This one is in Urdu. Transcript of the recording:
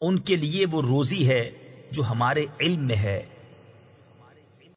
ان کے لیے وہ روزی ہے جو ہمارے علم میں ہے۔